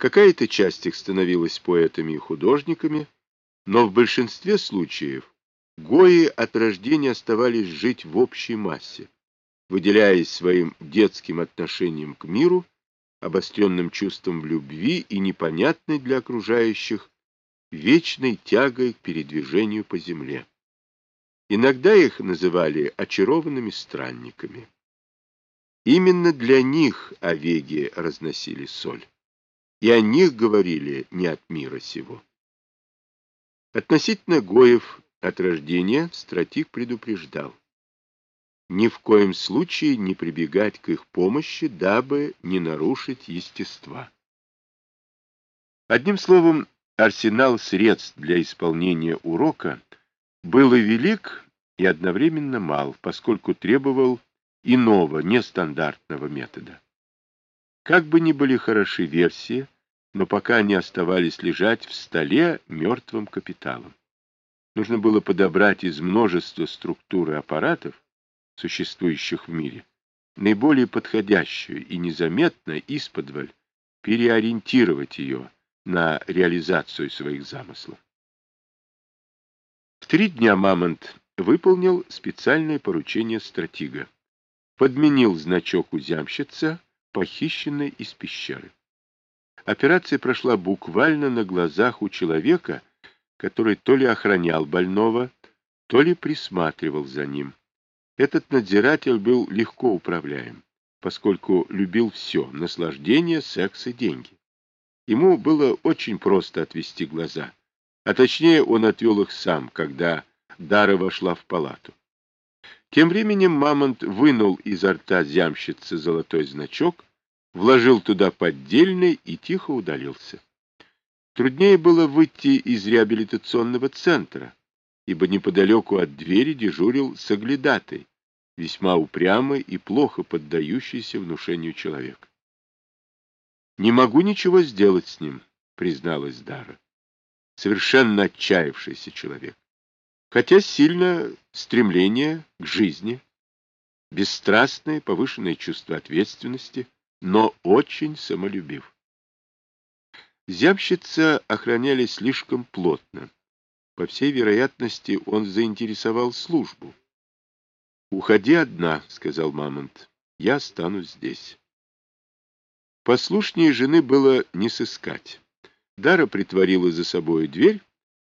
Какая-то часть их становилась поэтами и художниками, но в большинстве случаев гои от рождения оставались жить в общей массе, выделяясь своим детским отношением к миру, обостренным чувством любви и непонятной для окружающих вечной тягой к передвижению по земле. Иногда их называли очарованными странниками. Именно для них овеги разносили соль, и о них говорили не от мира сего. Относительно Гоев от рождения стратик предупреждал ни в коем случае не прибегать к их помощи, дабы не нарушить естества. Одним словом, арсенал средств для исполнения урока был и велик, и одновременно мал, поскольку требовал иного, нестандартного метода. Как бы ни были хороши версии, но пока они оставались лежать в столе мертвым капиталом. Нужно было подобрать из множества структур и аппаратов, существующих в мире, наиболее подходящую и незаметно исподволь переориентировать ее на реализацию своих замыслов. В три дня Мамонт выполнил специальное поручение стратега. Подменил значок узямщица, похищенный из пещеры. Операция прошла буквально на глазах у человека, который то ли охранял больного, то ли присматривал за ним. Этот надзиратель был легко управляем, поскольку любил все — наслаждение, секс и деньги. Ему было очень просто отвести глаза, а точнее он отвел их сам, когда Дара вошла в палату. Тем временем Мамонт вынул изо рта зямщицы золотой значок, вложил туда поддельный и тихо удалился. Труднее было выйти из реабилитационного центра, ибо неподалеку от двери дежурил соглядатый, весьма упрямый и плохо поддающийся внушению человек. «Не могу ничего сделать с ним», — призналась Дара. Совершенно отчаявшийся человек хотя сильно стремление к жизни, бесстрастное, повышенное чувство ответственности, но очень самолюбив. Зябщица охраняли слишком плотно. По всей вероятности, он заинтересовал службу. «Уходи одна», — сказал Мамонт, — «я останусь здесь». Послушнее жены было не сыскать. Дара притворила за собой дверь,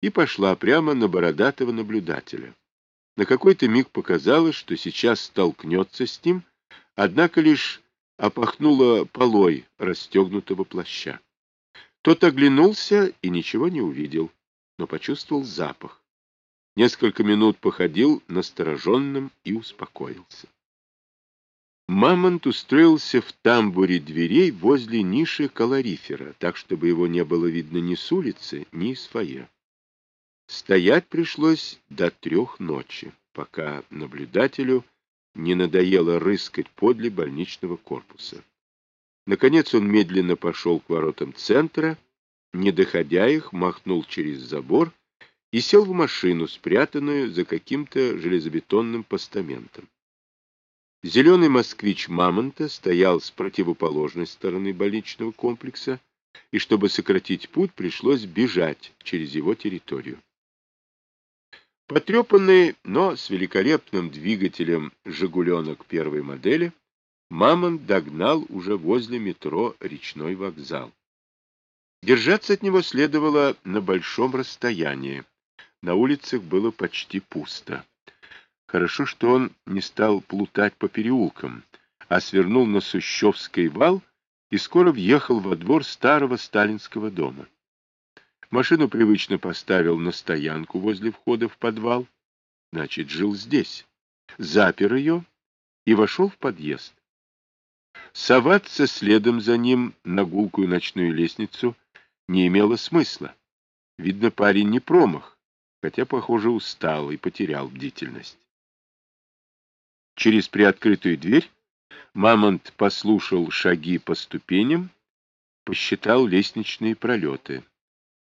и пошла прямо на бородатого наблюдателя. На какой-то миг показалось, что сейчас столкнется с ним, однако лишь опахнула полой расстегнутого плаща. Тот оглянулся и ничего не увидел, но почувствовал запах. Несколько минут походил настороженным и успокоился. Мамонт устроился в тамбуре дверей возле ниши калорифера, так, чтобы его не было видно ни с улицы, ни из фойе. Стоять пришлось до трех ночи, пока наблюдателю не надоело рыскать подле больничного корпуса. Наконец он медленно пошел к воротам центра, не доходя их, махнул через забор и сел в машину, спрятанную за каким-то железобетонным постаментом. Зеленый москвич Мамонта стоял с противоположной стороны больничного комплекса, и чтобы сократить путь, пришлось бежать через его территорию. Потрепанный, но с великолепным двигателем «Жигуленок» первой модели, Мамонт догнал уже возле метро речной вокзал. Держаться от него следовало на большом расстоянии. На улицах было почти пусто. Хорошо, что он не стал плутать по переулкам, а свернул на Сущевский вал и скоро въехал во двор старого сталинского дома. Машину привычно поставил на стоянку возле входа в подвал. Значит, жил здесь. Запер ее и вошел в подъезд. Соваться следом за ним на гулкую ночную лестницу не имело смысла. Видно, парень не промах, хотя, похоже, устал и потерял бдительность. Через приоткрытую дверь Мамонт послушал шаги по ступеням, посчитал лестничные пролеты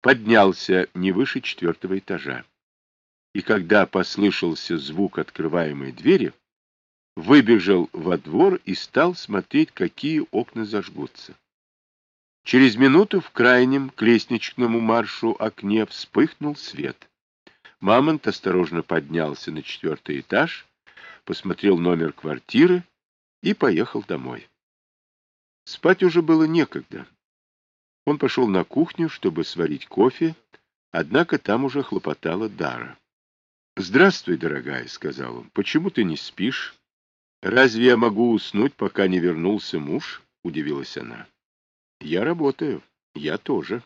поднялся не выше четвертого этажа. И когда послышался звук открываемой двери, выбежал во двор и стал смотреть, какие окна зажгутся. Через минуту в крайнем к лестничному маршу окне вспыхнул свет. Мамонт осторожно поднялся на четвертый этаж, посмотрел номер квартиры и поехал домой. Спать уже было некогда. Он пошел на кухню, чтобы сварить кофе, однако там уже хлопотала Дара. «Здравствуй, дорогая», — сказал он. «Почему ты не спишь? Разве я могу уснуть, пока не вернулся муж?» — удивилась она. «Я работаю. Я тоже».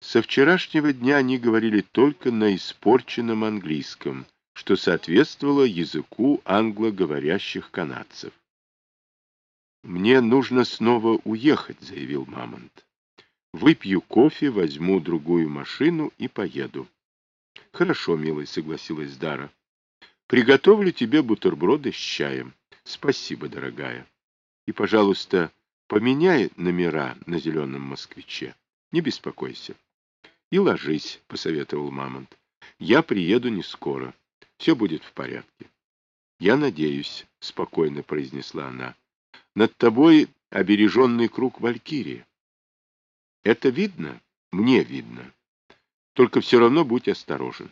Со вчерашнего дня они говорили только на испорченном английском, что соответствовало языку англоговорящих канадцев. «Мне нужно снова уехать», — заявил Мамонт. «Выпью кофе, возьму другую машину и поеду». «Хорошо, милый», — согласилась Дара. «Приготовлю тебе бутерброды с чаем. Спасибо, дорогая. И, пожалуйста, поменяй номера на зеленом москвиче. Не беспокойся». «И ложись», — посоветовал Мамонт. «Я приеду не скоро. Все будет в порядке». «Я надеюсь», — спокойно произнесла она. Над тобой обереженный круг Валькирии. Это видно? Мне видно. Только все равно будь осторожен.